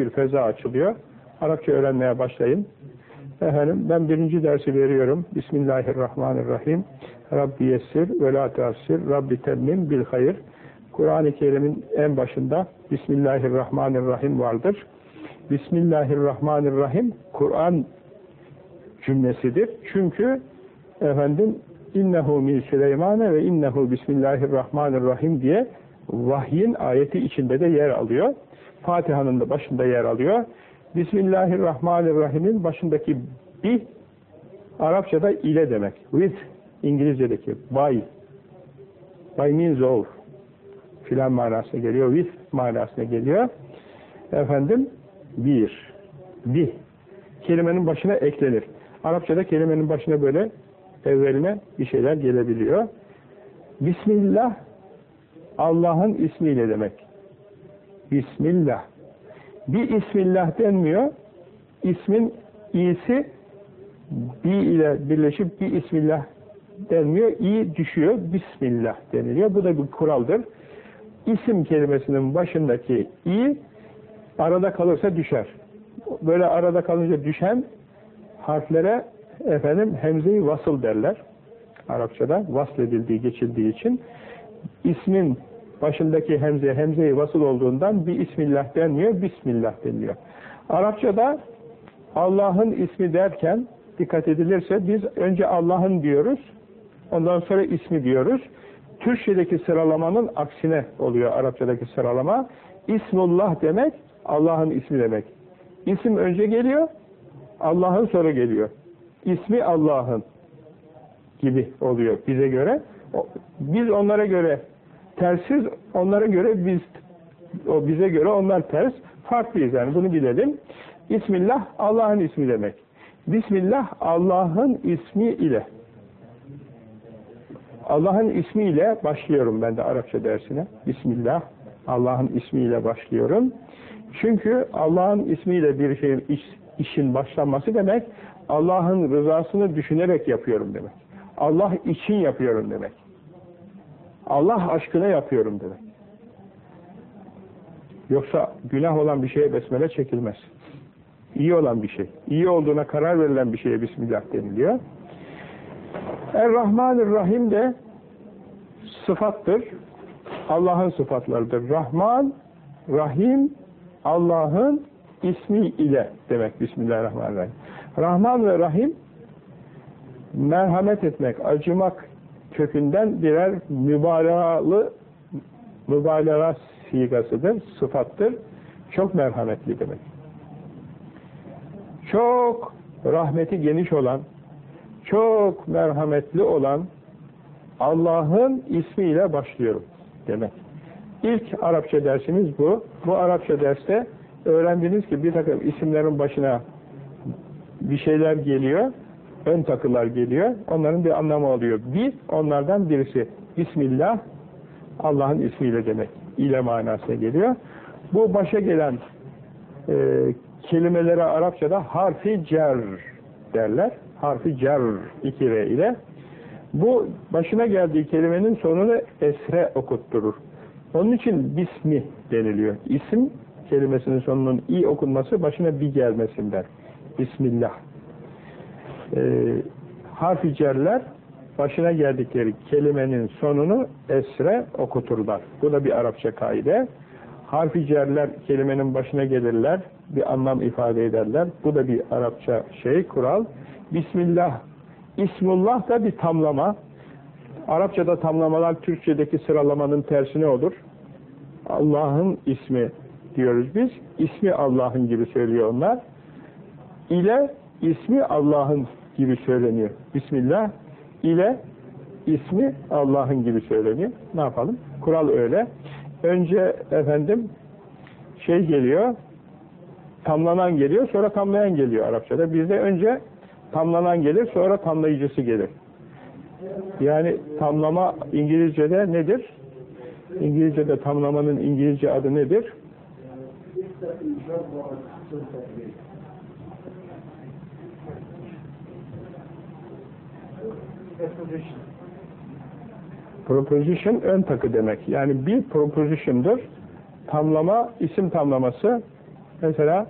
bir feza açılıyor. Arapça öğrenmeye başlayın. Efendim ben birinci dersi veriyorum. Bismillahirrahmanirrahim. Rabbi yessir ve la teassir. Rabbi temmim bil hayır. Kur'an-ı Kerim'in en başında Bismillahirrahmanirrahim vardır. Bismillahirrahmanirrahim Kur'an cümlesidir. Çünkü efendim innehu min Süleymane ve innehu bismillahirrahmanirrahim diye vahyin ayeti içinde de yer alıyor. Fatiha'nın da başında yer alıyor. Bismillahirrahmanirrahim'in başındaki bi Arapçada ile demek. With İngilizce'deki by by means of filan manasına geliyor. With manasına geliyor. Efendim bir bi kelimenin başına eklenir. Arapçada kelimenin başına böyle evveline bir şeyler gelebiliyor. Bismillah Allah'ın ismiyle demek. Bismillah. Bir ismillah denmiyor. İsmin iyisi bir ile birleşip bir ismillah denmiyor. İyi düşüyor. Bismillah deniliyor. Bu da bir kuraldır. İsim kelimesinin başındaki i arada kalırsa düşer. Böyle arada kalınca düşen harflere efendim hemze-i vasıl derler. Arapçada vasledildiği, geçildiği için ismin başındaki hemze, hemze-i vasıl olduğundan bir ismillah denmiyor, bismillah deniliyor. Arapçada Allah'ın ismi derken dikkat edilirse biz önce Allah'ın diyoruz, ondan sonra ismi diyoruz. Türkçedeki sıralamanın aksine oluyor Arapçadaki sıralama. İsmullah demek Allah'ın ismi demek. İsim önce geliyor, Allah'ın sonra geliyor. İsmi Allah'ın gibi oluyor bize göre. Biz onlara göre tersiz, onlara göre biz o bize göre onlar ters. Farklıyız yani bunu bilelim. İsmillah Allah'ın ismi demek. Bismillah Allah'ın ismi ile. Allah'ın ismiyle başlıyorum ben de Arapça dersine. Bismillah Allah'ın ismiyle başlıyorum. Çünkü Allah'ın ismiyle bir şeyin iş, işin başlanması demek Allah'ın rızasını düşünerek yapıyorum demek. Allah için yapıyorum demek. Allah aşkına yapıyorum demek. Yoksa günah olan bir şeye besmele çekilmez. İyi olan bir şey. İyi olduğuna karar verilen bir şeye Bismillah deniliyor. Er-Rahmanir-Rahim de sıfattır. Allah'ın sıfatlarıdır. Rahman, Rahim, Allah'ın ismi ile demek Bismillahirrahmanirrahim. Rahman ve Rahim merhamet etmek, acımak kökünden birer mübalağalı mübalağa sigasıdır, sıfattır. Çok merhametli demek. Çok rahmeti geniş olan, çok merhametli olan Allah'ın ismiyle başlıyorum demek. İlk Arapça dersimiz bu. Bu Arapça derste öğrendiniz ki bir takım isimlerin başına bir şeyler geliyor, ön takılar geliyor. Onların bir anlamı oluyor. Bir, onlardan birisi. Bismillah, Allah'ın ismiyle demek. İle manasına geliyor. Bu başa gelen e, kelimelere Arapçada harfi cer derler. Harfi cer iki R ile. Bu başına geldiği kelimenin sonunu esre okutturur. Onun için bismi deniliyor. İsim kelimesinin sonunun i okunması başına bir gelmesinden. Bismillah. Ee, harfi başına geldikleri kelimenin sonunu esre okuturlar. Bu da bir Arapça kaide. Harfi kelimenin başına gelirler, bir anlam ifade ederler. Bu da bir Arapça şey, kural. Bismillah, İsmullah da bir tamlama. Arapçada tamlamalar Türkçedeki sıralamanın tersine olur. Allah'ın ismi diyoruz biz. İsmi Allah'ın gibi söylüyor onlar. İle ismi Allah'ın gibi söyleniyor. Bismillah ile ismi Allah'ın gibi söyleniyor. Ne yapalım? Kural öyle. Önce efendim şey geliyor, tamlanan geliyor, sonra tamlayan geliyor Arapçada. Bizde önce tamlanan gelir, sonra tamlayıcısı gelir. Yani tamlama İngilizce'de nedir? İngilizce'de tamlamanın İngilizce adı nedir? Proposition ön takı demek. Yani bir proposition'dır. Tamlama, isim tamlaması Mesela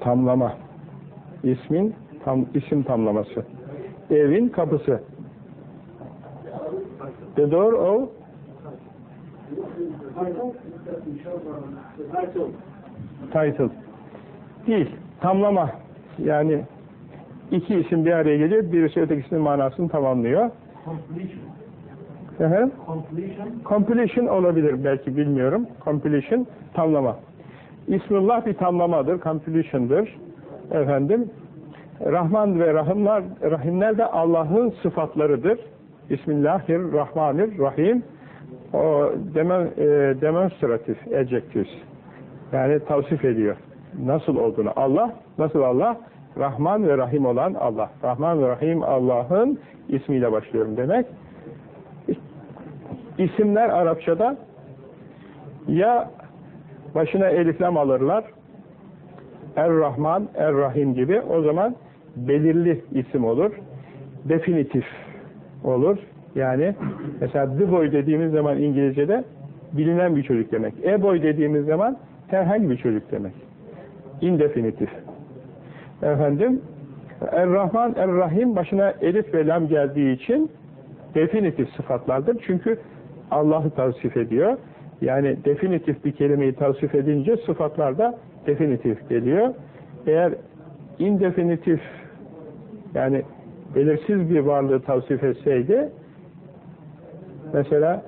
tamlama. İsmin tam isim tamlaması. Evin kapısı. The door of title. Değil. Tamlama. Yani iki isim bir araya geliyor. Birisi ötekisinin manasını tamamlıyor. completion. Completion olabilir belki bilmiyorum. Completion tamlama. İsmullah bir tamlamadır. Completion'dır. Efendim Rahman ve Rahimler, Rahimler de Allah'ın sıfatlarıdır. Bismillahirrahmanirrahim. O demen, e, demonstratif adjectives. Yani tavsif ediyor. Nasıl olduğunu. Allah, nasıl Allah? Rahman ve Rahim olan Allah. Rahman ve Rahim Allah'ın ismiyle başlıyorum demek. İsimler Arapçada ya başına eliflam alırlar Er-Rahman, Er-Rahim gibi o zaman belirli isim olur. Definitif olur. Yani mesela the boy dediğimiz zaman İngilizce'de bilinen bir çocuk demek. E boy dediğimiz zaman herhangi bir çocuk demek. Indefinitif. Efendim Er-Rahman, Er-Rahim başına elif ve lam geldiği için definitif sıfatlardır. Çünkü Allah'ı tavsif ediyor. Yani definitif bir kelimeyi tavsif edince sıfatlar da definitif geliyor. Eğer indefinitif yani belirsiz bir varlığı tavsif etseydi mesela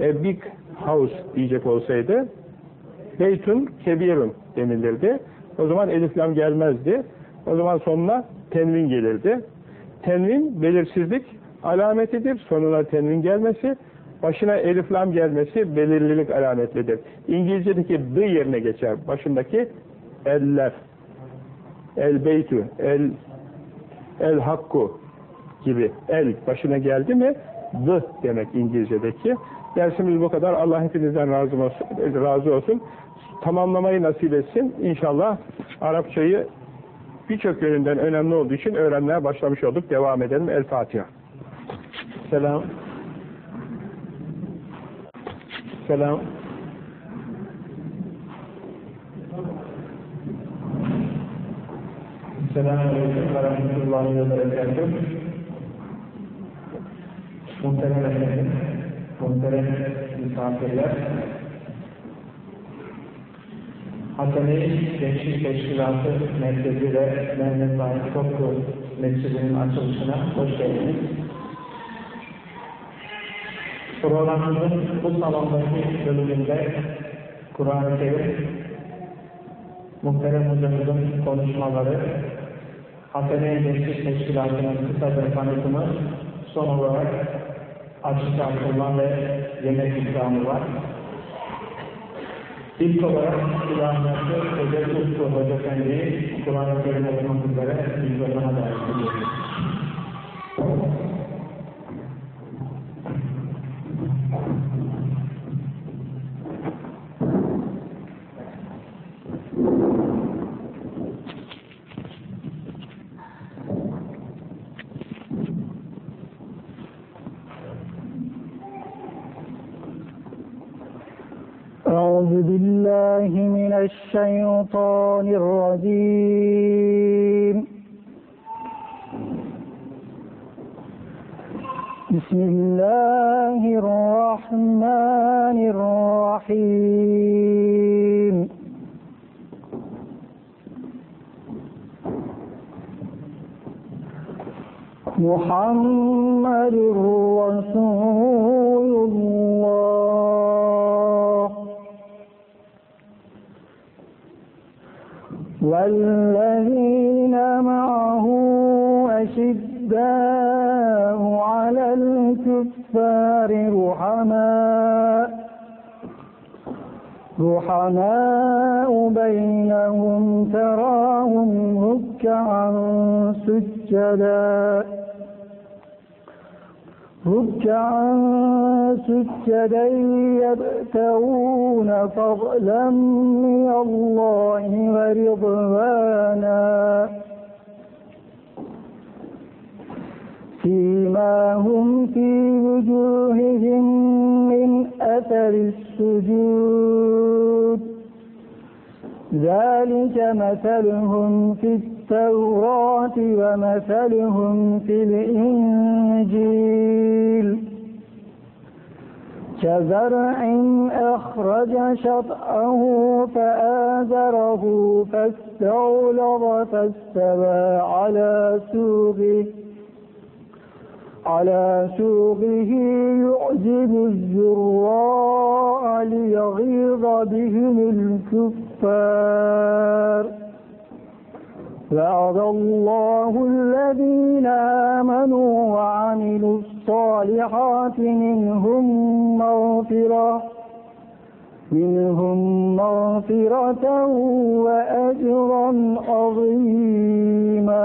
a big house diyecek olsaydı beytun kebirun denilirdi. O zaman eliflam gelmezdi. O zaman sonuna tenvin gelirdi. Tenvin belirsizlik alametidir. Sonuna tenvin gelmesi, başına eliflam gelmesi belirlilik alametlidir. İngilizce'deki the yerine geçer. Başındaki eller. El beytü, el el hakku gibi el başına geldi mi the demek İngilizce'deki. Dersimiz bu kadar. Allah hepinizden razı olsun. Razı olsun. Tamamlamayı nasip etsin. İnşallah Arapçayı birçok yönünden önemli olduğu için öğrenmeye başlamış olduk. Devam edelim. El Fatiha. Selam. Selam. Selamünaleyküm ve rahmetullahi ve berekatuhu. Muhterem efendim, muhterem misafirler, Hasene Gençlik Teşkilatı Merkezi ve Mehmet Zahid Toplu Mescidi'nin açılışına hoş geldiniz. Programımızın bu salondaki bölümünde Kur'an-ı Kerim, muhterem hocamızın konuşmaları, Hasene Gençlik Teşkilatı'nın kısa bir tanıtımı, son olarak açık artırma ve yemek ikramı var. İlk olarak ilahiyatı Hoca Utku Hoca Efendi'yi Kur'an-ı Kerim okumak üzere mikrofona ediyoruz. الشيطان الرجيم. بسم الله الرحمن الرحيم. محمد رسول والذين معه أشداء على الكفار رحماء رحماء بينهم تراهم ركعا سجدا. ركعا سجدا يبتغون فضلا من الله ورضوانا. سيماهم في وجوههم من أثر السجود. ذلك مثلهم في التوراة ومثلهم في الإنجيل. كزرع أخرج شطأه فآزره فاستغلظ فاستوى على سوقه. على سوقه يعجب الزراء ليغيظ بهم الكفار. وعد الله الذين آمنوا وعملوا الصالحات منهم مغفرة منهم مغفرة وأجرا عظيما.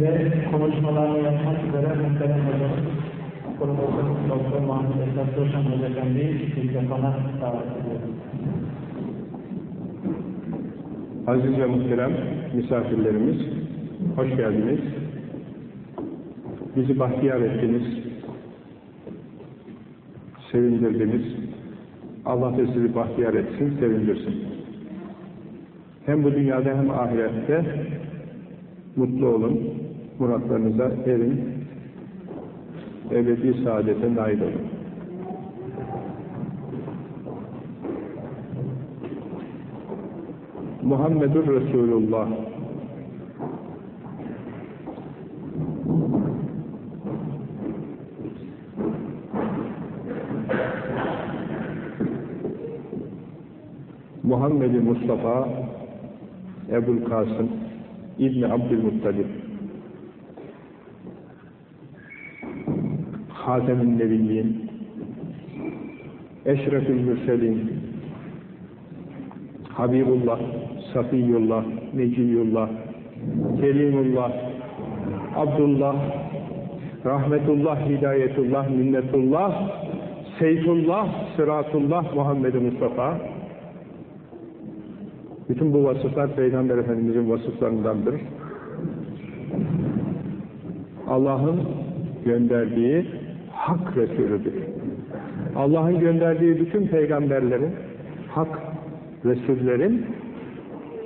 Ve konuşmalarını yapmak üzere muhterem hocamız Profesör Doktor Muhammed Esat Hoca Efendi'yi mikrofona davet ediyoruz. Aziz ve muhterem misafirlerimiz, hoş geldiniz. Bizi bahtiyar ettiniz, sevindirdiniz. Allah da sizi bahtiyar etsin, sevindirsin. Hem bu dünyada hem ahirette mutlu olun, muratlarınıza erin, ebedi saadete nail olun. Muhammedur Resulullah Muhammed-i Mustafa Ebul Kasım İbni Abdülmuttalib Hatem-i Nebiyyin Eşrefül Mürselin Habibullah, Safiyullah, Neciyullah, Kerimullah, Abdullah, Rahmetullah, Hidayetullah, Minnetullah, Seyfullah, Sıratullah, Muhammed-i Mustafa. Bütün bu vasıflar Peygamber Efendimiz'in vasıflarındandır. Allah'ın gönderdiği hak Resulüdür. Allah'ın gönderdiği bütün peygamberlerin hak Resullerin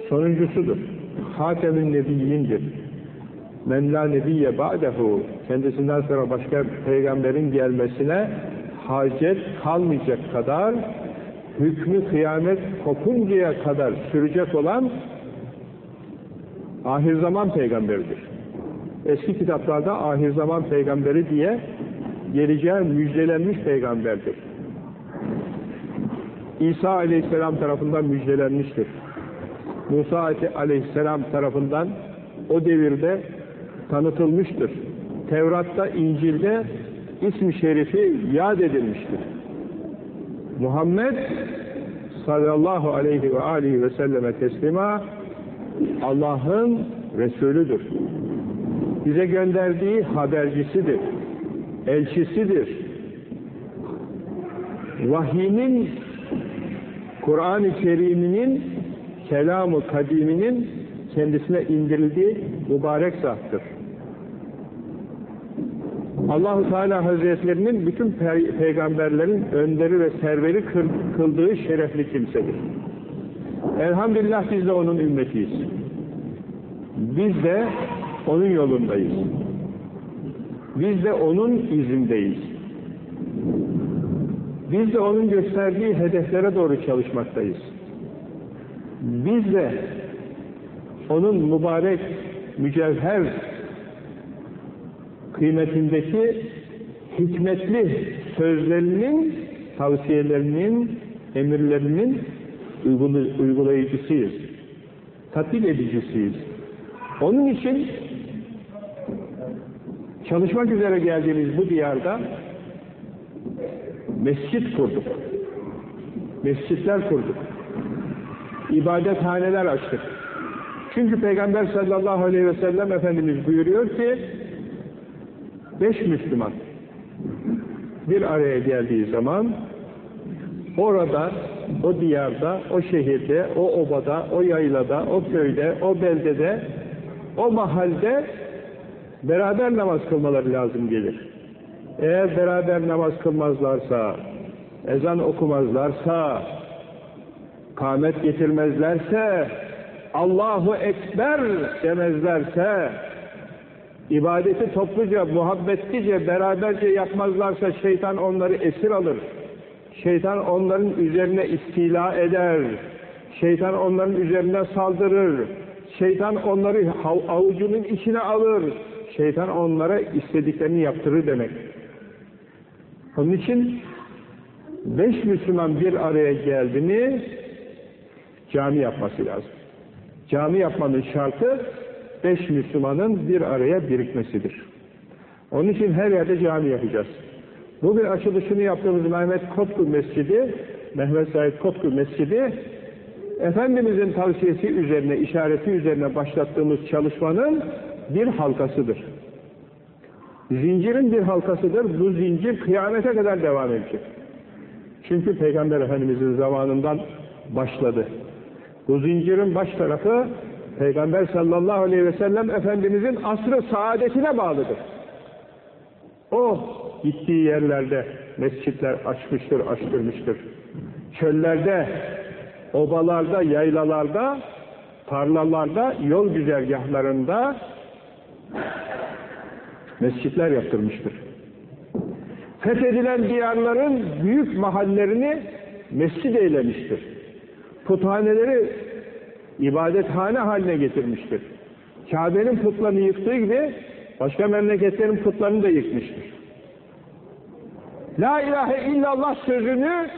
sonuncusudur. Hatem-i Nebiyyindir. Men la nebiyye ba'dehu kendisinden sonra başka peygamberin gelmesine hacet kalmayacak kadar hükmü kıyamet kopuncaya kadar sürecek olan ahir zaman peygamberidir. Eski kitaplarda ahir zaman peygamberi diye geleceğe müjdelenmiş peygamberdir. İsa aleyhisselam tarafından müjdelenmiştir. Musa aleyhisselam tarafından o devirde tanıtılmıştır. Tevrat'ta, İncil'de ismi şerifi yad edilmiştir. Muhammed sallallahu aleyhi ve aleyhi ve selleme teslima Allah'ın Resulüdür. Bize gönderdiği habercisidir. Elçisidir. Vahyinin Kur'an-ı Kerim'inin kelamı kadiminin kendisine indirildiği mübarek zattır. Allahu Teala Hazretlerinin bütün pe peygamberlerin önderi ve serveri kıldığı şerefli kimsedir. Elhamdülillah biz de onun ümmetiyiz. Biz de onun yolundayız. Biz de onun izindeyiz. Biz de onun gösterdiği hedeflere doğru çalışmaktayız. Biz de onun mübarek, mücevher kıymetindeki hikmetli sözlerinin, tavsiyelerinin, emirlerinin uygula- uygulayıcısıyız. Tatbik edicisiyiz. Onun için çalışmak üzere geldiğimiz bu diyarda mescit kurduk. Mescitler kurduk. İbadethaneler açtık. Çünkü Peygamber sallallahu aleyhi ve sellem Efendimiz buyuruyor ki beş Müslüman bir araya geldiği zaman orada, o diyarda, o şehirde, o obada, o yaylada, o köyde, o beldede, o mahalde beraber namaz kılmaları lazım gelir. Eğer beraber namaz kılmazlarsa, ezan okumazlarsa, kâmet getirmezlerse, Allahu Ekber demezlerse, ibadeti topluca, muhabbetlice, beraberce yapmazlarsa şeytan onları esir alır. Şeytan onların üzerine istila eder. Şeytan onların üzerine saldırır. Şeytan onları avucunun içine alır. Şeytan onlara istediklerini yaptırır demek. Onun için beş Müslüman bir araya geldi mi cami yapması lazım. Cami yapmanın şartı beş Müslümanın bir araya birikmesidir. Onun için her yerde cami yapacağız. Bugün açılışını yaptığımız Mehmet Kotku Mescidi, Mehmet Said Kotku Mescidi, Efendimizin tavsiyesi üzerine, işareti üzerine başlattığımız çalışmanın bir halkasıdır. Zincirin bir halkasıdır. Bu zincir kıyamete kadar devam edecek. Çünkü Peygamber Efendimizin zamanından başladı. Bu zincirin baş tarafı Peygamber sallallahu aleyhi ve sellem Efendimizin asrı saadetine bağlıdır. O gittiği yerlerde mescitler açmıştır, açtırmıştır. Çöllerde, obalarda, yaylalarda, tarlalarda, yol güzergahlarında mescitler yaptırmıştır. Fethedilen diyarların büyük mahallerini mescid eylemiştir. Puthaneleri ibadethane haline getirmiştir. Kabe'nin putlarını yıktığı gibi başka memleketlerin putlarını da yıkmıştır. La ilahe illallah sözünü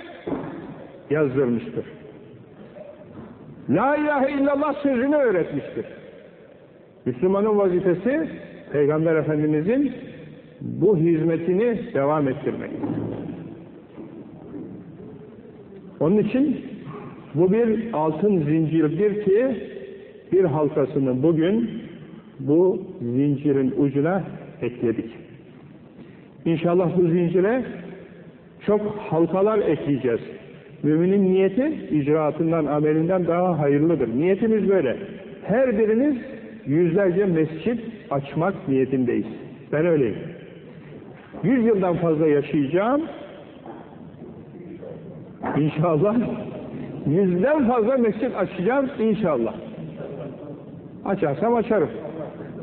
yazdırmıştır. La ilahe illallah sözünü öğretmiştir. Müslümanın vazifesi Peygamber Efendimizin bu hizmetini devam ettirmek. Onun için bu bir altın zincirdir ki bir halkasını bugün bu zincirin ucuna ekledik. İnşallah bu zincire çok halkalar ekleyeceğiz. Müminin niyeti icraatından, amelinden daha hayırlıdır. Niyetimiz böyle. Her biriniz yüzlerce mescit açmak niyetindeyiz. Ben öyleyim. Yüz yıldan fazla yaşayacağım. İnşallah yüzden fazla mescit açacağım inşallah. Açarsam açarım.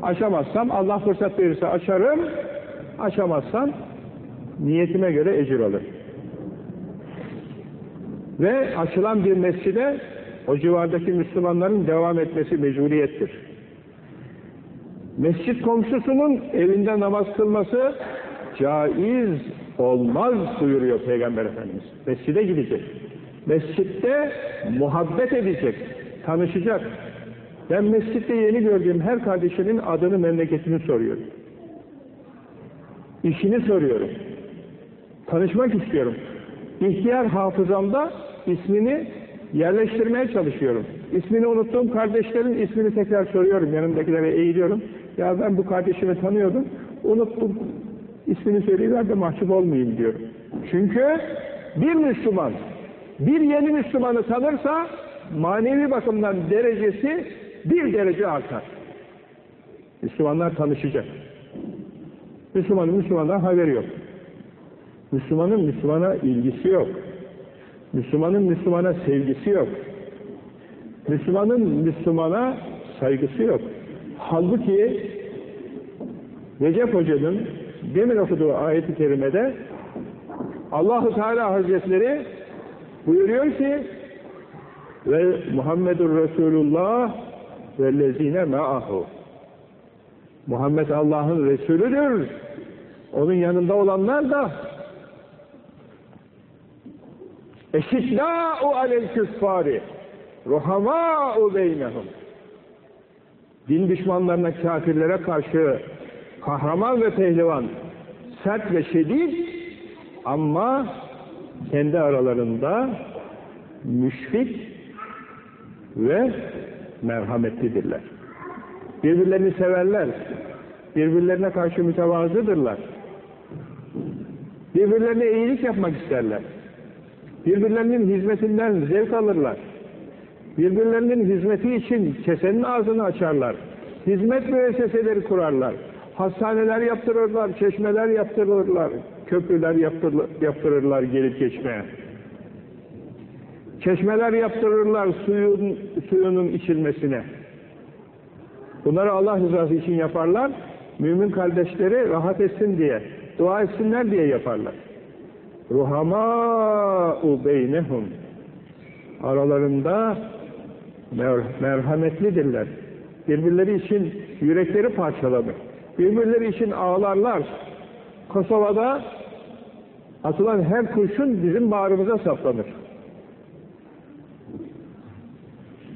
Açamazsam Allah fırsat verirse açarım. Açamazsam niyetime göre ecir alırım. Ve açılan bir mescide o civardaki Müslümanların devam etmesi mecburiyettir. Mescit komşusunun evinde namaz kılması caiz olmaz buyuruyor Peygamber Efendimiz. Mescide gidecek. Mescitte muhabbet edecek, tanışacak. Ben mescitte yeni gördüğüm her kardeşimin adını, memleketini soruyorum. İşini soruyorum. Tanışmak istiyorum. İhtiyar hafızamda ismini yerleştirmeye çalışıyorum. İsmini unuttuğum kardeşlerin ismini tekrar soruyorum. Yanımdakilere eğiliyorum. Ya ben bu kardeşimi tanıyordum. Unuttum. İsmini söyleyiver de mahcup olmayayım diyorum. Çünkü bir Müslüman bir yeni Müslümanı tanırsa manevi bakımdan derecesi bir derece artar. Müslümanlar tanışacak. Müslümanın Müslümandan haberi yok. Müslümanın Müslümana ilgisi yok. Müslümanın Müslümana sevgisi yok. Müslümanın Müslümana saygısı yok. Halbuki Recep Hoca'nın demin okuduğu ayet-i kerimede Allahu Teala Hazretleri buyuruyor ki ve Muhammedur Resulullah ve lezine ma'ahu Muhammed Allah'ın Resulüdür. Onun yanında olanlar da eşitlâ'u alel küffâri ruhamâ'u beynehum. Din düşmanlarına, kafirlere karşı kahraman ve pehlivan, sert ve şiddet ama kendi aralarında müşfik ve merhametlidirler. Birbirlerini severler. Birbirlerine karşı mütevazıdırlar. Birbirlerine iyilik yapmak isterler. Birbirlerinin hizmetinden zevk alırlar. Birbirlerinin hizmeti için kesenin ağzını açarlar. Hizmet müesseseleri kurarlar. Hastaneler yaptırırlar, çeşmeler yaptırırlar, köprüler yaptırırlar, yaptırırlar gelip geçmeye. Çeşmeler yaptırırlar suyun, suyunun içilmesine. Bunları Allah rızası için yaparlar. Mümin kardeşleri rahat etsin diye, dua etsinler diye yaparlar. Ruhamâ'u beynehum. Aralarında mer merhametlidirler. Birbirleri için yürekleri parçalanır. Birbirleri için ağlarlar. Kosova'da atılan her kurşun bizim bağrımıza saplanır.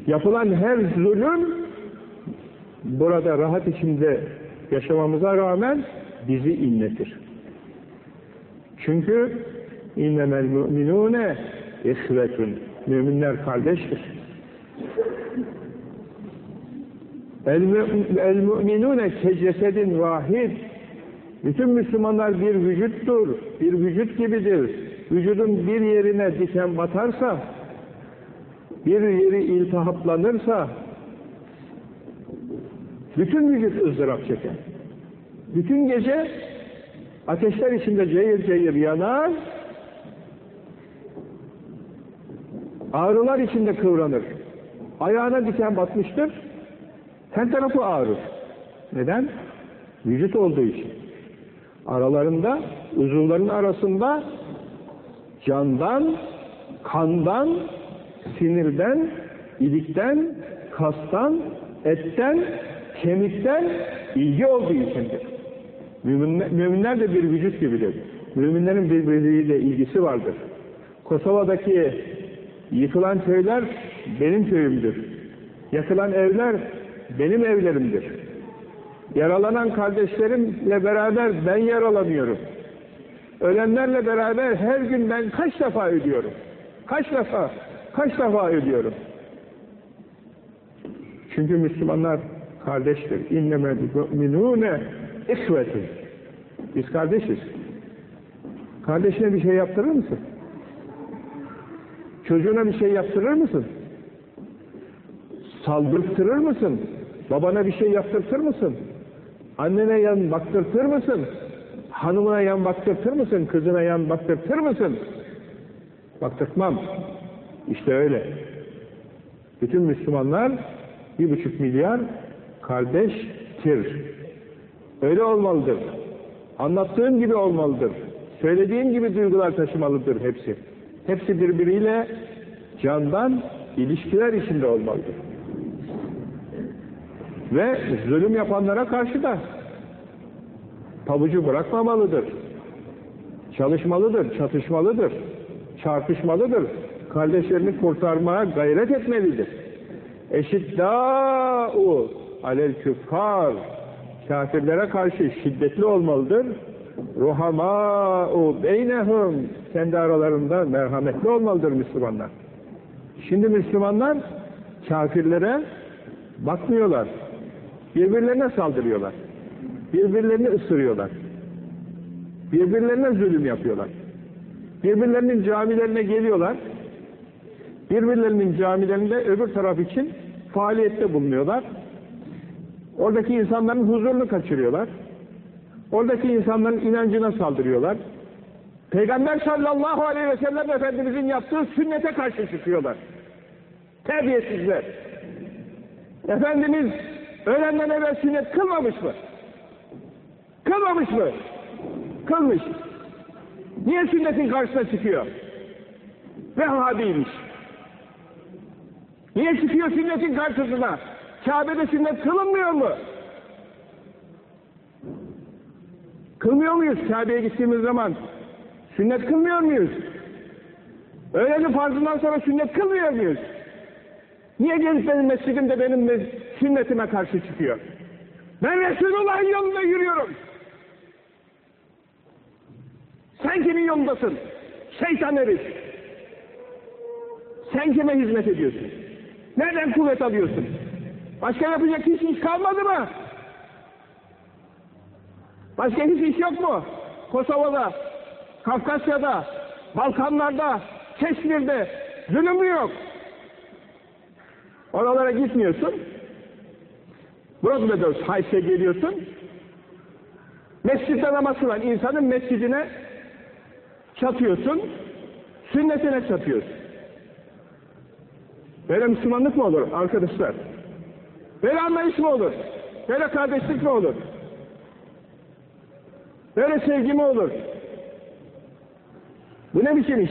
Yapılan her zulüm burada rahat içinde yaşamamıza rağmen bizi inletir. Çünkü innemel müminune ihvetun. Müminler kardeştir. El, müminune kecesedin vahid. Bütün Müslümanlar bir vücuttur, bir vücut gibidir. Vücudun bir yerine diken batarsa, bir yeri iltihaplanırsa, bütün vücut ızdırap çeker. Bütün gece ateşler içinde cayır cayır yanar, ağrılar içinde kıvranır. Ayağına diken batmıştır, her tarafı ağrır. Neden? Vücut olduğu için. Aralarında, uzuvların arasında candan, kandan, sinirden, ilikten, kastan, etten, kemikten ilgi olduğu içindir. Müminler, müminler de bir vücut gibidir. Müminlerin birbirleriyle ilgisi vardır. Kosova'daki yıkılan köyler benim köyümdür. Yakılan evler benim evlerimdir. Yaralanan kardeşlerimle beraber ben yaralanıyorum. Ölenlerle beraber her gün ben kaç defa ödüyorum? Kaç defa? Kaç defa ödüyorum? Çünkü Müslümanlar kardeştir. İnnemel müminune ihvetun. Biz kardeşiz. Kardeşine bir şey yaptırır mısın? Çocuğuna bir şey yaptırır mısın? Saldırtırır mısın? Babana bir şey yaptırtır mısın? Annene yan baktırtır mısın? Hanımına yan baktırtır mısın? Kızına yan baktırtır mısın? Baktırtmam. İşte öyle. Bütün Müslümanlar bir buçuk milyar kardeştir. Öyle olmalıdır. Anlattığım gibi olmalıdır. Söylediğim gibi duygular taşımalıdır hepsi. Hepsi birbiriyle candan ilişkiler içinde olmalıdır. Ve zulüm yapanlara karşı da pabucu bırakmamalıdır. Çalışmalıdır, çatışmalıdır, çarpışmalıdır. Kardeşlerini kurtarmaya gayret etmelidir. Eşiddâ'u alel küffar kafirlere karşı şiddetli olmalıdır. Ruhamâ'u beynehum kendi aralarında merhametli olmalıdır Müslümanlar. Şimdi Müslümanlar kafirlere bakmıyorlar. Birbirlerine saldırıyorlar. Birbirlerini ısırıyorlar. Birbirlerine zulüm yapıyorlar. Birbirlerinin camilerine geliyorlar. Birbirlerinin camilerinde öbür taraf için faaliyette bulunuyorlar. Oradaki insanların huzurunu kaçırıyorlar. Oradaki insanların inancına saldırıyorlar. Peygamber sallallahu aleyhi ve sellem Efendimizin yaptığı sünnete karşı çıkıyorlar. Terbiyesizler. Efendimiz öğlenden evvel sünnet kılmamış mı? Kılmamış mı? Kılmış. Niye sünnetin karşısına çıkıyor? Vehhabiymiş. Niye çıkıyor sünnetin karşısına? Kabe'de sünnet kılınmıyor mu? Kılmıyor muyuz Kabe'ye gittiğimiz zaman? Sünnet kılmıyor muyuz? Öğlenin farzından sonra sünnet kılmıyor muyuz? Niye gelip benim mescidimde benim sünnetime karşı çıkıyor? Ben Resulullah'ın yolunda yürüyorum. Sen kimin yolundasın? Şeytan herif. Sen kime hizmet ediyorsun? Nereden kuvvet alıyorsun? Başka yapacak hiç iş kalmadı mı? Başka hiç iş yok mu? Kosova'da, Kafkasya'da, Balkanlarda, Keşmir'de zulüm yok? Oralara gitmiyorsun. Burada da hayse geliyorsun. Mescitte namaz kılan insanın mescidine çatıyorsun, sünnetine çatıyorsun. Böyle Müslümanlık mı olur arkadaşlar? Böyle anlayış mı olur? Böyle kardeşlik mi olur? Böyle sevgi mi olur? Bu ne biçim iş?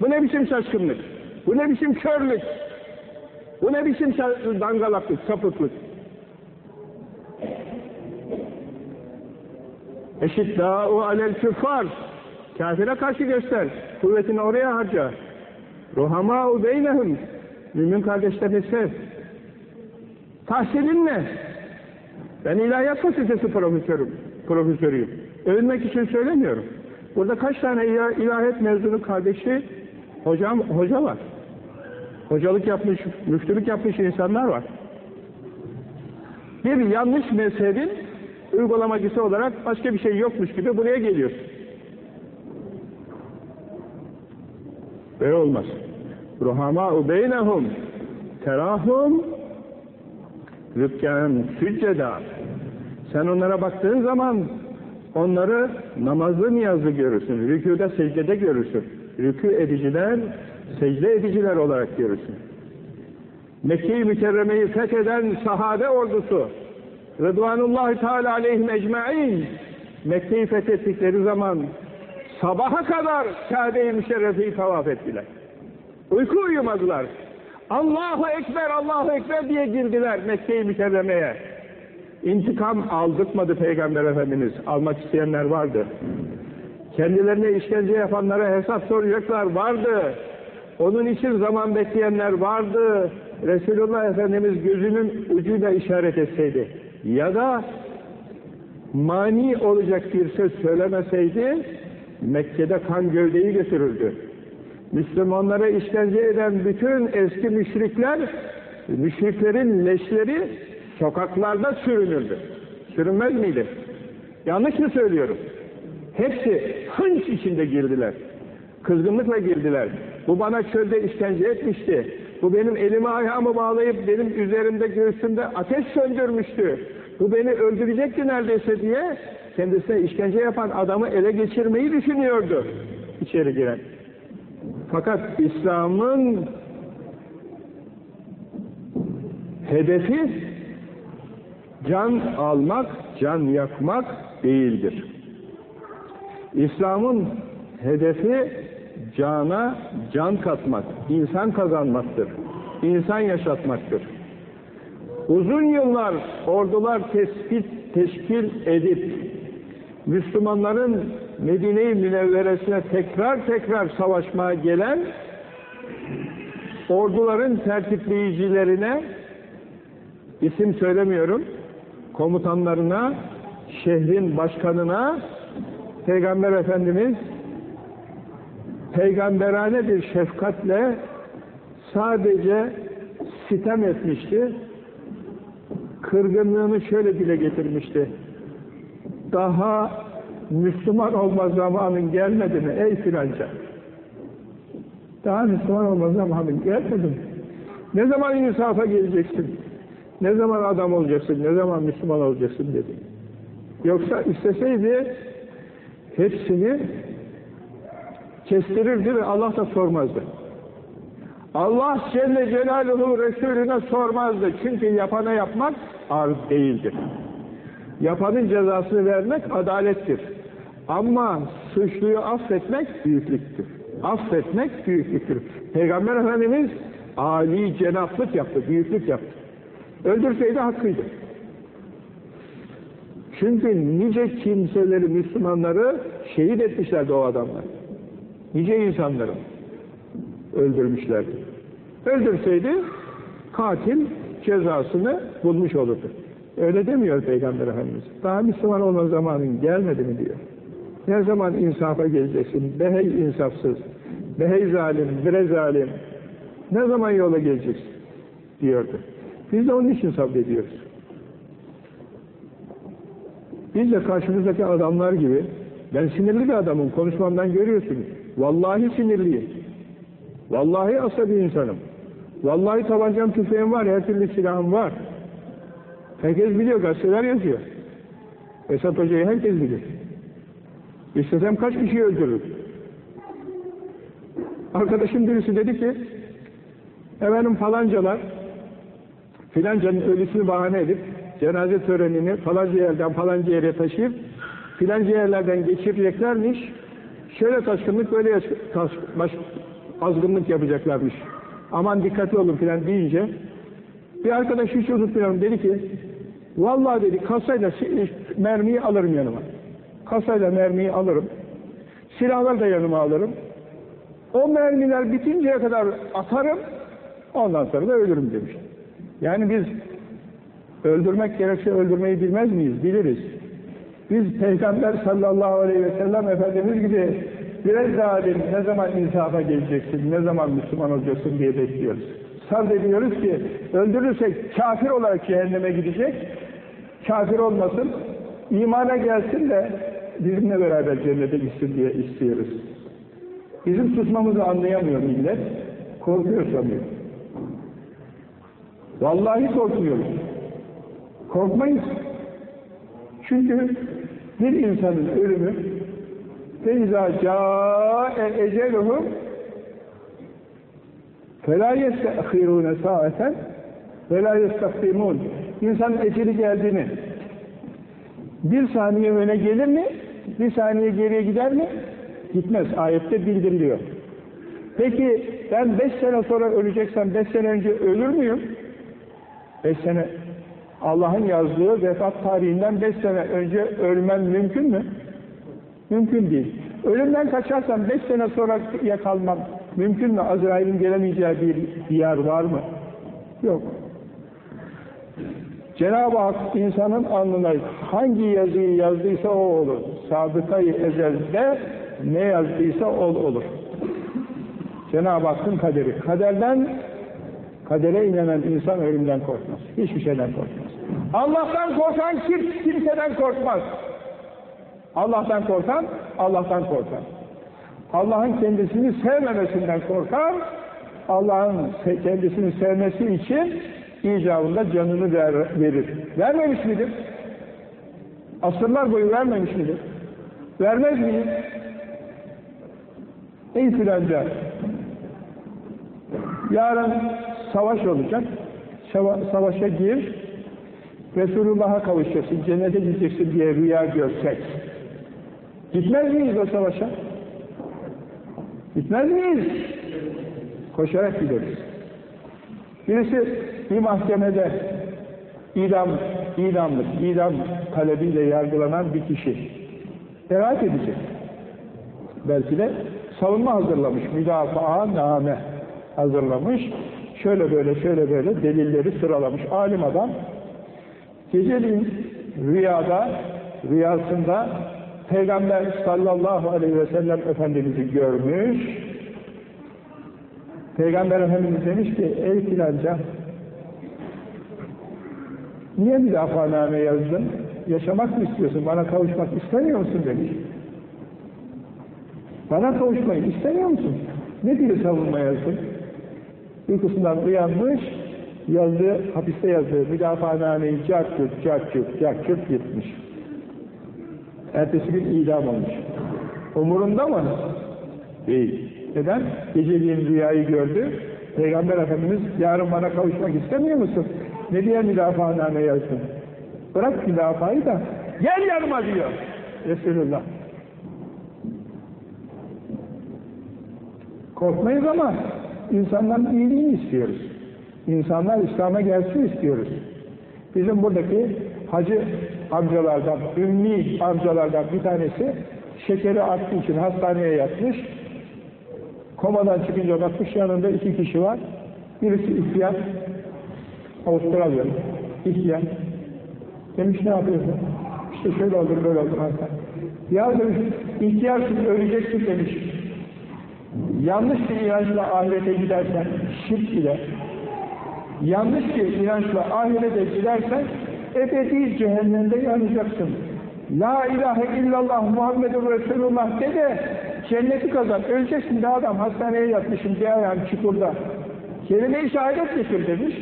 Bu ne biçim şaşkınlık? Bu ne biçim körlük? Bu ne biçim dangalaklık, sapıklık? Eşiddâ'u alel küffar. Kafire karşı göster. Kuvvetini oraya harca. Ruhamâ'u beynehum. Mümin kardeşlerini sev. Tahsilin ne? Ben ilahiyat fakültesi profesörüm, profesörüyüm. Övünmek için söylemiyorum. Burada kaç tane ilah- ilahiyat mezunu kardeşi hocam, hoca var. Hocalık yapmış, müftülük yapmış insanlar var. Bir yanlış mezhebin uygulamacısı olarak başka bir şey yokmuş gibi buraya geliyorsun. Böyle olmaz. Ruhamâ'u beynehum terahum rükkan sücceda. Sen onlara baktığın zaman onları namazlı niyazlı görürsün. Rükûda secdede görürsün. Rükû ediciler, secde ediciler olarak görürsün. Mekke-i Mükerreme'yi fetheden sahabe ordusu Rıdvanullahi Teala aleyhim ecmaîn Mekke'yi fethettikleri zaman sabaha kadar Kabe-i Müşerrefe'yi tavaf ettiler. Uyku uyumadılar. Allahu Ekber, Allahu Ekber diye girdiler Mekke-i Mükerreme'ye. İntikam aldırtmadı Peygamber Efendimiz. Almak isteyenler vardı. Kendilerine işkence yapanlara hesap soracaklar vardı. Onun için zaman bekleyenler vardı. Resulullah Efendimiz gözünün ucuyla işaret etseydi ya da mani olacak bir söz söylemeseydi Mekke'de kan gövdeyi götürürdü. Müslümanlara işkence eden bütün eski müşrikler, müşriklerin leşleri sokaklarda sürünürdü. Sürünmez miydi? Yanlış mı söylüyorum? Hepsi hınç içinde girdiler. Kızgınlıkla girdiler. Bu bana çölde işkence etmişti. Bu benim elimi ayağımı bağlayıp benim üzerimde göğsümde ateş söndürmüştü. Bu beni öldürecekti neredeyse diye kendisine işkence yapan adamı ele geçirmeyi düşünüyordu içeri giren. Fakat İslam'ın hedefi can almak, can yakmak değildir. İslam'ın hedefi cana can katmak, insan kazanmaktır. İnsan yaşatmaktır. Uzun yıllar ordular tespit, teşkil edip Müslümanların Medine-i Münevveresine tekrar tekrar savaşmaya gelen orduların tertipleyicilerine isim söylemiyorum komutanlarına şehrin başkanına Peygamber Efendimiz peygamberane bir şefkatle sadece sitem etmişti. Kırgınlığını şöyle dile getirmişti. Daha Müslüman olma zamanın gelmedi mi ey filanca? Daha Müslüman olma zamanın gelmedi mi? Ne zaman insafa geleceksin? Ne zaman adam olacaksın? Ne zaman Müslüman olacaksın dedi. Yoksa isteseydi hepsini kestirirdi ve Allah da sormazdı. Allah Celle Celaluhu Resulüne sormazdı. Çünkü yapana yapmak arz değildir. Yapanın cezasını vermek adalettir. Ama suçluyu affetmek büyüklüktür. Affetmek büyüklüktür. Peygamber Efendimiz âli cenaplık yaptı, büyüklük yaptı. Öldürseydi hakkıydı. Çünkü nice kimseleri, Müslümanları şehit etmişlerdi o adamlar. Nice insanları öldürmüşlerdi. Öldürseydi katil cezasını bulmuş olurdu. Öyle demiyor Peygamber Efendimiz. Daha Müslüman olma zamanın gelmedi mi diyor. Ne zaman insafa geleceksin? Behey insafsız, behey zalim, bire zalim. Ne zaman yola geleceksin? diyordu. Biz de onun için sabrediyoruz. Biz de karşımızdaki adamlar gibi, ben sinirli bir adamım, konuşmamdan görüyorsunuz. Vallahi sinirliyim. Vallahi asabi insanım. Vallahi tabancam, tüfeğim var, her türlü silahım var. Herkes biliyor, gazeteler yazıyor. Esat Hoca'yı herkes bilir. İstesem kaç kişiyi öldürür. Arkadaşım birisi dedi ki, efendim falancalar, filancanın ölüsünü bahane edip, cenaze törenini falanca yerden falanca yere taşıyıp, filanca yerlerden geçireceklermiş, şöyle taşkınlık, böyle taş, azgınlık yapacaklarmış. Aman dikkatli olun filan deyince, bir arkadaş hiç unutmuyorum dedi ki, vallahi dedi kasayla mermiyi alırım yanıma. Kasayla mermiyi alırım. Silahları da yanıma alırım. O mermiler bitinceye kadar atarım. Ondan sonra da ölürüm demiş. Yani biz öldürmek gerekse öldürmeyi bilmez miyiz? Biliriz. Biz Peygamber sallallahu aleyhi ve sellem Efendimiz gibi biraz zalim ne zaman insafa geleceksin, ne zaman Müslüman olacaksın diye bekliyoruz. Sabrediyoruz ki öldürürsek kafir olarak cehenneme gidecek, kafir olmasın, imana gelsin de bizimle beraber cennete gitsin diye istiyoruz. Bizim susmamızı anlayamıyor millet, korkuyor sanıyor. Vallahi korkuyoruz. Korkmayız. Çünkü bir insanın ölümü فَاِذَا جَاءَ اَجَلُهُمْ فَلَا يَسْتَأْخِرُونَ سَاَةً وَلَا يَسْتَقْدِمُونَ İnsanın eceli geldiğini bir saniye öne gelir mi? Bir saniye geriye gider mi? Gitmez. Ayette bildiriliyor. Peki ben beş sene sonra öleceksem beş sene önce ölür müyüm? Beş sene Allah'ın yazdığı vefat tarihinden beş sene önce ölmem mümkün mü? Mümkün değil. Ölümden kaçarsam beş sene sonra kalmam mümkün mü? Azrail'in gelemeyeceği bir diyar var mı? Yok. Cenab-ı Hak insanın alnına hangi yazıyı yazdıysa o olur. Sabıkayı ezelde ne yazdıysa o olur. Cenab-ı Hakk'ın kaderi. Kaderden, kadere inanan insan ölümden korkmaz. Hiçbir şeyden korkmaz. Allah'tan korkan kim, kimseden korkmaz. Allah'tan korkan, Allah'tan korkar. Allah'ın kendisini sevmemesinden korkar, Allah'ın kendisini sevmesi için icabında canını ver, verir. Vermemiş midir? Asırlar boyu vermemiş midir? Vermez miyiz? Ey yarın savaş olacak, savaşa gir, Resulullah'a kavuşacaksın, cennete gideceksin diye rüya görsek, gitmez miyiz o savaşa? Gitmez miyiz? Koşarak gideriz. Birisi bir mahkemede idam, idamlık, idam talebiyle yargılanan bir kişi beraat edecek. Belki de savunma hazırlamış, müdafaa name hazırlamış. Şöyle böyle, şöyle böyle delilleri sıralamış. Alim adam geceliğin rüyada, rüyasında Peygamber sallallahu aleyhi ve sellem Efendimiz'i görmüş. Peygamber Efendimiz demiş ki, ey filanca, niye müdafaaname yazdın? Yaşamak mı istiyorsun? Bana kavuşmak istemiyor musun demiş. Bana kavuşmayı istemiyor musun? Ne diye savunma yazdın? Uykusundan uyanmış, yazdığı, hapiste curt, cart curt, cart curt gitmiş. Ertesi gün idam olmuş. Umurunda mı? Değil. Neden? Geceliğin rüyayı gördü. Peygamber Efendimiz yarın bana kavuşmak istemiyor musun? Ne diye müdafaaname yazsın? Bırak müdafayı da gel yanıma diyor Resulullah. Korkmayız ama insanların iyiliğini istiyoruz. İnsanlar İslam'a gelsin istiyoruz. Bizim buradaki hacı amcalardan, ümmi amcalardan bir tanesi şekeri arttığı için hastaneye yatmış. Komadan çıkınca bakmış yanında iki kişi var. Birisi ihtiyar, Avustralyalı, ihtiyar. Demiş ne yapıyorsun? İşte şöyle olur böyle olur. Ya demiş ihtiyarsın öleceksin demiş. Yanlış bir inançla ahirete gidersen şirk ile yanlış bir inançla ahirete gidersen ebedi cehennemde yanacaksın. La ilahe illallah Muhammedun Resulullah de de cenneti kazan. Öleceksin bir adam hastaneye yatmışım bir ayağım çukurda. Kelime-i şehadet getir demiş.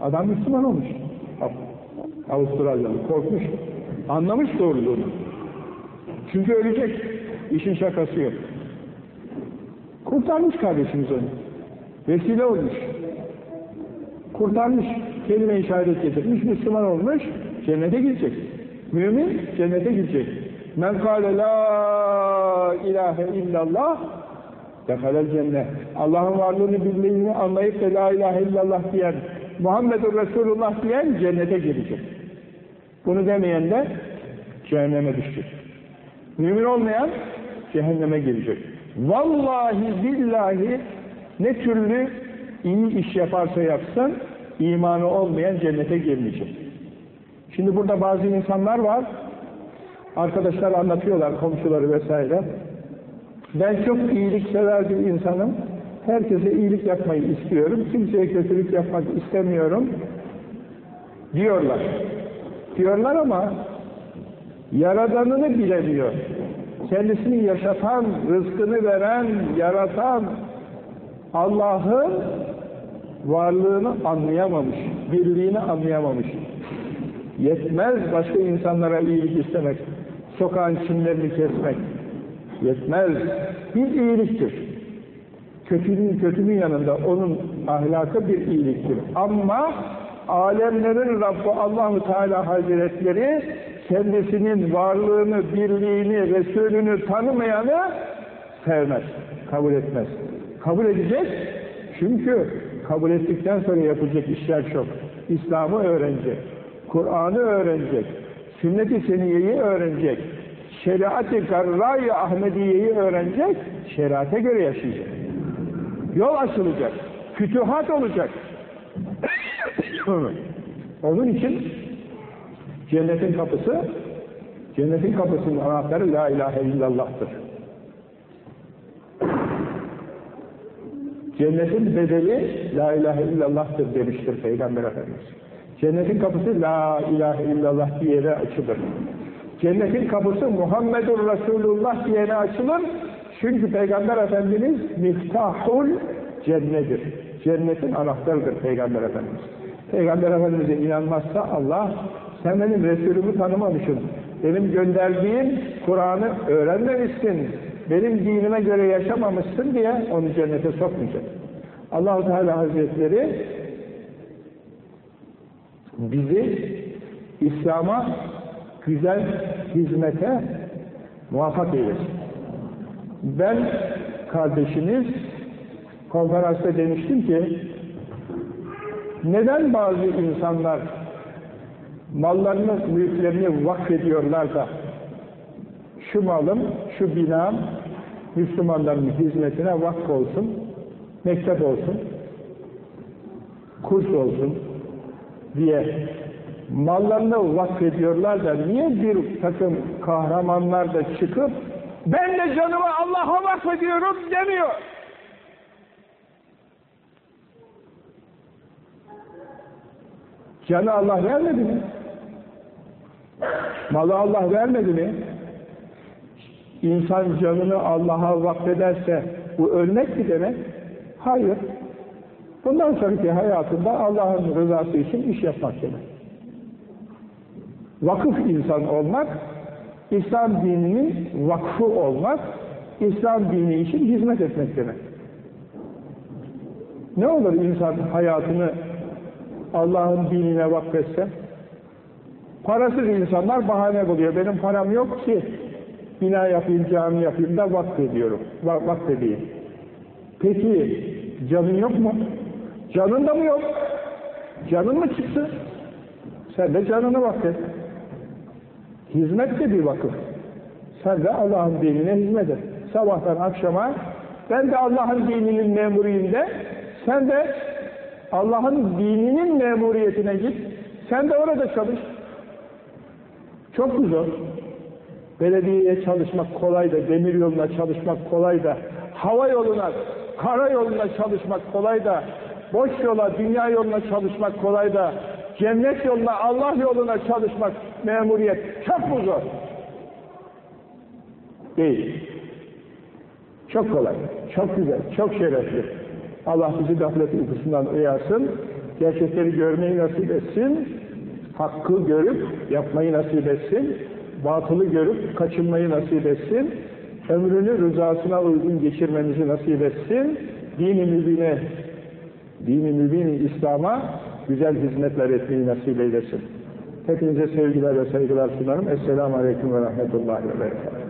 Adam Müslüman olmuş. Avustralyalı korkmuş. Anlamış doğruluğunu. Çünkü ölecek. İşin şakası yok. Kurtarmış kardeşimiz onu. Vesile olmuş. Kurtarmış. Kelime-i şehadet getirmiş. Müslüman olmuş. Cennete gidecek. Mümin cennete gidecek. Men kâle la ilahe illallah dehalel cennet. Allah'ın varlığını bildiğini anlayıp da la ilahe illallah diyen Muhammedur Resulullah diyen cennete girecek. Bunu demeyen de cehenneme düşecek. Mümin olmayan cehenneme girecek. Vallahi billahi ne türlü iyi iş yaparsa yapsın imanı olmayan cennete girmeyecek. Şimdi burada bazı insanlar var arkadaşlar anlatıyorlar komşuları vesaire. Ben çok iyilik sever bir insanım. Herkese iyilik yapmayı istiyorum. Kimseye kötülük yapmak istemiyorum. Diyorlar. Diyorlar ama Yaradanını bilemiyor. Kendisini yaşatan, rızkını veren, yaratan Allah'ın varlığını anlayamamış, birliğini anlayamamış. Yetmez başka insanlara iyilik istemek, sokağın çimlerini kesmek. Yetmez. Bir iyiliktir. Kötünün kötünün yanında onun ahlakı bir iyiliktir. Ama alemlerin Rabbi Allahu Teala Hazretleri kendisinin varlığını, birliğini, Resulünü tanımayanı sevmez, kabul etmez. Kabul edecek çünkü kabul ettikten sonra yapacak işler çok. İslam'ı öğrenecek, Kur'an'ı öğrenecek, sünnet-i seniyeyi öğrenecek, şeriat-ı garra-i Ahmediye'yi öğrenecek, şeriate göre yaşayacak. Yol açılacak, fütühat olacak. Onun için cennetin kapısı, cennetin kapısının anahtarı La ilahe illallah'tır. Cennetin bedeli La ilahe illallah'tır demiştir Peygamber Efendimiz. Cennetin kapısı La ilahe illallah diyene açılır. Cennetin kapısı Muhammedur Resulullah diyene açılır. Çünkü Peygamber Efendimiz miftahul cennedir. Cennetin anahtarıdır Peygamber Efendimiz. Peygamber Efendimiz'e inanmazsa Allah sen benim Resulümü tanımamışsın. Benim gönderdiğim Kur'an'ı öğrenmemişsin. Benim dinime göre yaşamamışsın diye onu cennete sokmayacak. allah Teala Hazretleri bizi İslam'a güzel hizmete muvaffak eylesin. Ben kardeşiniz konferansta demiştim ki neden bazı insanlar mallarını, mülklerini vakfediyorlar da şu malım, şu binam Müslümanların hizmetine vakf olsun, mektep olsun, kurs olsun diye mallarını vakfediyorlar da niye bir takım kahramanlar da çıkıp ben de canımı Allah'a vakfediyorum demiyor. Canı Allah vermedi mi? Malı Allah vermedi mi? İnsan canını Allah'a vakfederse bu ölmek mi demek? Hayır. Bundan sonraki hayatında Allah'ın rızası için iş yapmak demek. Vakıf insan olmak, İslam dininin vakfı olmak, İslam dini için hizmet etmek demek. Ne olur insan hayatını Allah'ın dinine vakfetse? Parasız insanlar bahane buluyor. Benim param yok ki bina yapayım, cami yapayım da vakfediyorum. Vakfedeyim. Peki canın yok mu? Canın da mı yok? Canın mı çıktı? Sen de canını vakfet. Hizmet de bir vakıf. Sen de Allah'ın dinine hizmet et. Sabahtan akşama ben de Allah'ın dininin memuruyum de sen de Allah'ın dininin memuriyetine git. Sen de orada çalış. Çok mu zor? Belediyeye çalışmak kolay da, demir yoluna çalışmak kolay da, hava yoluna, kara yoluna çalışmak kolay da, boş yola, dünya yoluna çalışmak kolay da, cennet yoluna, Allah yoluna çalışmak memuriyet çok mu zor? Değil. Çok kolay, çok güzel, çok şerefli. Allah bizi gaflet uykusundan uyarsın, gerçekleri görmeyi nasip etsin, hakkı görüp yapmayı nasip etsin, batılı görüp kaçınmayı nasip etsin, ömrünü rızasına uygun geçirmemizi nasip etsin, dini mübine, dini mübini İslam'a güzel hizmetler etmeyi nasip eylesin. Hepinize sevgiler ve saygılar sunarım. Esselamu Aleyküm ve Rahmetullahi ve Berekatuhu.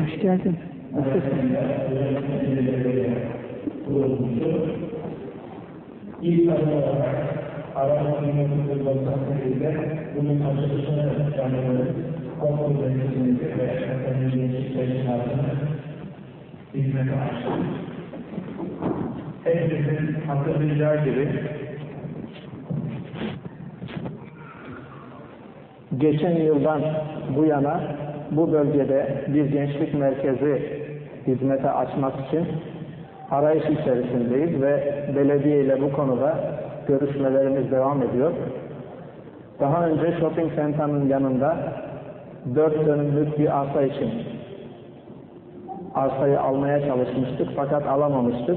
Hoş geldin. İlk olarak Arap Cumhuriyeti Bakanlığı'yla bunun açılışını planlıyoruz. Kontrol Meclisi'nde ve Efendimiz'in teşkilatını hizmete açtık. Hepimizin hatırlayacağı gibi geçen yıldan bu yana bu bölgede bir gençlik merkezi hizmete açmak için arayış içerisindeyiz ve belediye ile bu konuda görüşmelerimiz devam ediyor. Daha önce shopping center'ın yanında dört dönümlük bir arsa için arsayı almaya çalışmıştık fakat alamamıştık.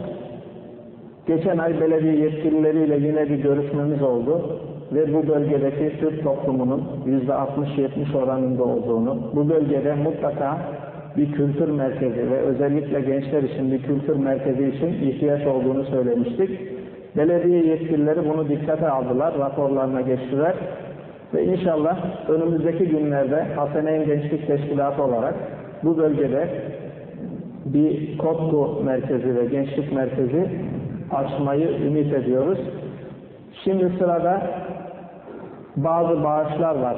Geçen ay belediye yetkilileriyle yine bir görüşmemiz oldu ve bu bölgedeki Türk toplumunun yüzde 60-70 oranında olduğunu, bu bölgede mutlaka bir kültür merkezi ve özellikle gençler için bir kültür merkezi için ihtiyaç olduğunu söylemiştik. Belediye yetkilileri bunu dikkate aldılar, raporlarına geçtiler ve inşallah önümüzdeki günlerde Haseneyn Gençlik Teşkilatı olarak bu bölgede bir Kotku merkezi ve gençlik merkezi açmayı ümit ediyoruz. Şimdi sırada bazı bağışlar var.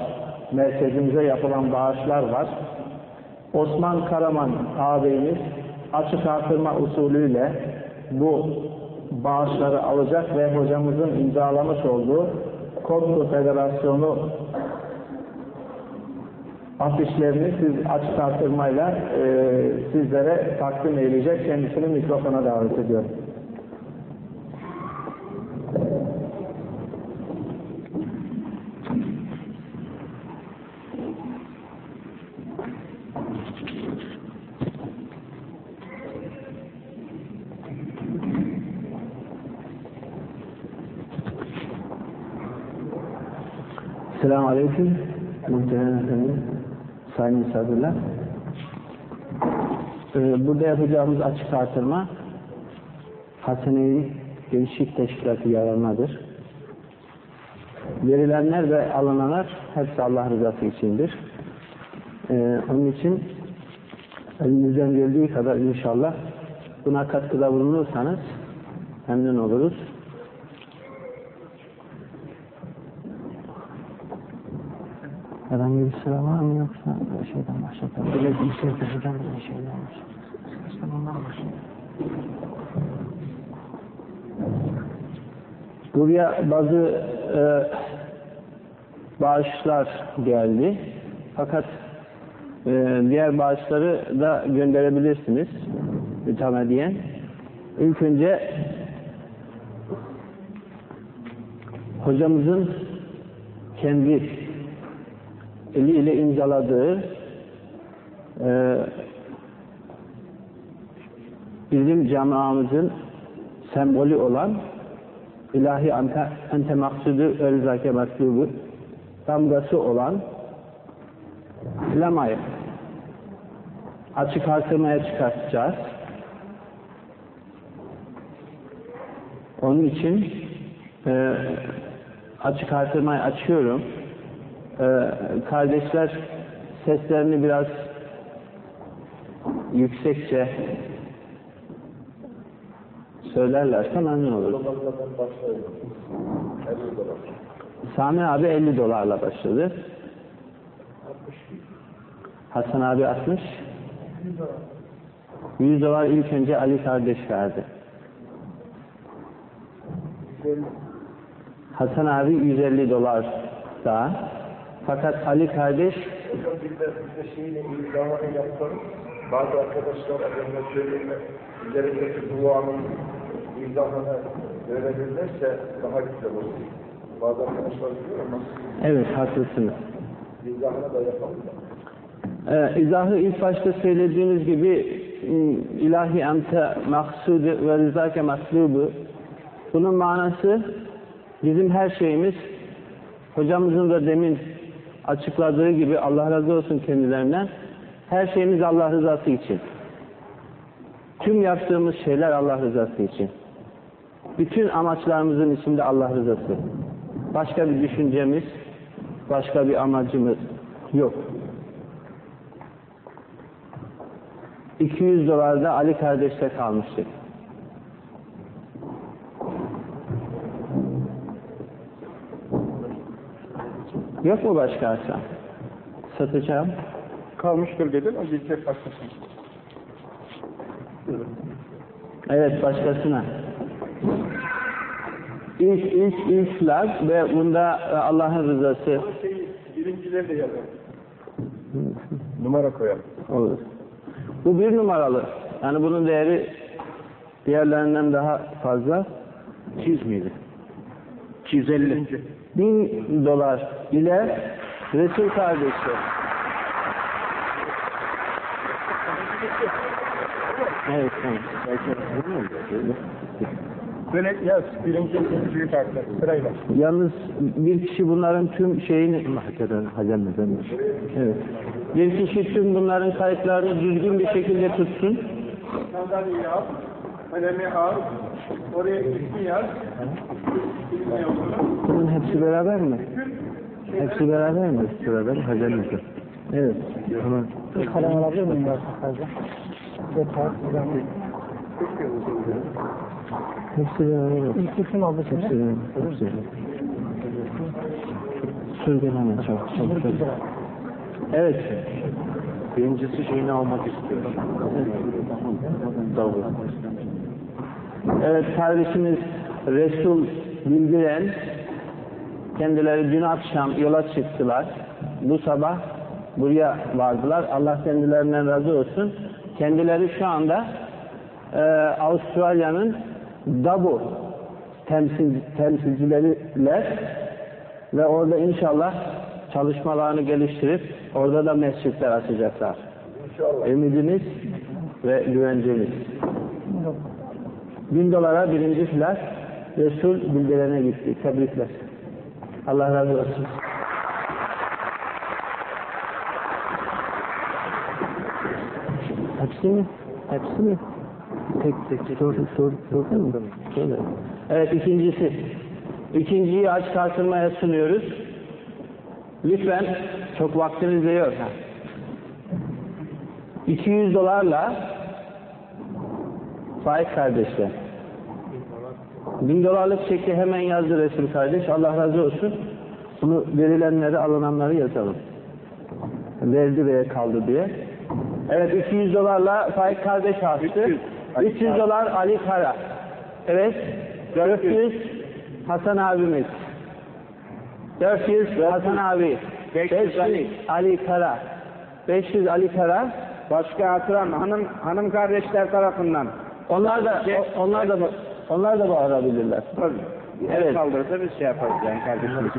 Merkezimize yapılan bağışlar var. Osman Karaman ağabeyimiz açık artırma usulüyle bu bağışları alacak ve hocamızın imzalamış olduğu Kodlu Federasyonu afişlerini siz açık e, sizlere takdim edecek. Kendisini mikrofona davet ediyorum. Selamun Aleyküm. Muhterem efendim, sayın misafirler. Ee, burada yapacağımız açık artırma Haseneyi Gençlik Teşkilatı yararınadır. Verilenler ve alınanlar hepsi Allah rızası içindir. Ee, onun için elimizden geldiği kadar inşallah buna katkıda bulunursanız memnun oluruz. Herhangi bir sıra var mı yoksa şeyden başlatalım. Böyle bir şey taşıdan bir şeyler var. İşte bundan başlayalım. Buraya bazı e, bağışlar geldi. Fakat e, diğer bağışları da gönderebilirsiniz. Mütemadiyen. İlk önce hocamızın kendi eliyle imzaladığı e, bizim camiamızın sembolü olan ilahi ente, ente maksudu ölzake maksubu damgası olan flamayı açık artırmaya çıkartacağız. Onun için e, açık artırmayı açıyorum. E, kardeşler seslerini biraz yüksekçe söylerlerse memnun olur. Sami abi 50 dolarla başladı. Hasan abi 60. 100 dolar ilk önce Ali kardeş verdi. Hasan abi 150 dolar daha. Fakat Ali kardeş. Bazı arkadaşlar adına söyleyeyim üzerindeki duanın izahını verebilirlerse daha güzel olur. Bazı arkadaşlar diyor ama evet haklısınız. izahını da yapalım. Ee, izahı ilk başta söylediğiniz gibi ilahi ente maksudu ve rızake maslubu bunun manası bizim her şeyimiz hocamızın da demin açıkladığı gibi Allah razı olsun kendilerinden her şeyimiz Allah rızası için. Tüm yaptığımız şeyler Allah rızası için. Bütün amaçlarımızın içinde Allah rızası. Başka bir düşüncemiz, başka bir amacımız yok. 200 dolar da Ali kardeşte kalmıştı. Yok mu başka arsa? Satacağım. Kalmıştır dedin, o gidecek başkasına. Evet başkasına. İlk, ilk, ilkler ve bunda e, Allah'ın rızası birincileri de yazalım. Numara koyalım. olur. Bu bir numaralı. Yani bunun değeri diğerlerinden daha fazla. 200 miydi? 250. Bin dolar ile Resul kardeşi. Evet, tamam. Böyle yaz, birinci, ikinci farklı, sırayla. Yalnız bir kişi bunların tüm şeyini Evet. Bir kişi tüm bunların kayıtlarını düzgün bir şekilde tutsun. Sandalyeyi al, kalemi al, oraya ismi yaz. İsmi yazalım. Bunun hepsi beraber mi? Hepsi beraber mi? Hepsi beraber Hacemizde. Evet. Tamam. Bir kalem alabilir miyim ya fazla? Yeter. Hepsi beraber. İlk isim oldu Hepsi şimdi. beraber. Hepsi beraber. Sür gel hemen çabuk çabuk çabuk. Evet. Birincisi şeyini almak istiyor. Doğru. Evet kardeşimiz Resul bildiren kendileri dün akşam yola çıktılar. Bu sabah buraya vardılar. Allah kendilerinden razı olsun. Kendileri şu anda e, Avustralya'nın Dabu temsil, temsilcileriler ve orada inşallah çalışmalarını geliştirip orada da mescitler açacaklar. İnşallah. Ümidimiz ve güvencemiz. Bin dolara birinci filar Resul bildirene gitti. Tebrikler. Allah razı olsun. Hepsi mi? Hepsi mi? Tek tek sor sor sor mu? Söyle. Evet ikincisi. İkinciyi aç artırmaya sunuyoruz. Lütfen çok vaktiniz de yok. Ha. 200 dolarla Faik kardeşler. 1000 dolarlık çeki hemen yazdı Resul kardeş. Allah razı olsun. Bunu verilenleri alınanları yazalım. Verdi veya kaldı diye. Evet 200 dolarla Faik kardeş açtı. 300 dolar Ali Kara. Evet. 400 Hasan abimiz. 400 Hasan abi. 500 Ali. Ali Kara. 500 Ali Kara. Başka hatıran hanım hanım kardeşler tarafından. Onlar da o- onlar da onlar da bağırabilirler. Tabii. Evet. Evet. Kaldırırsa biz şey yaparız yani kardeşimiz.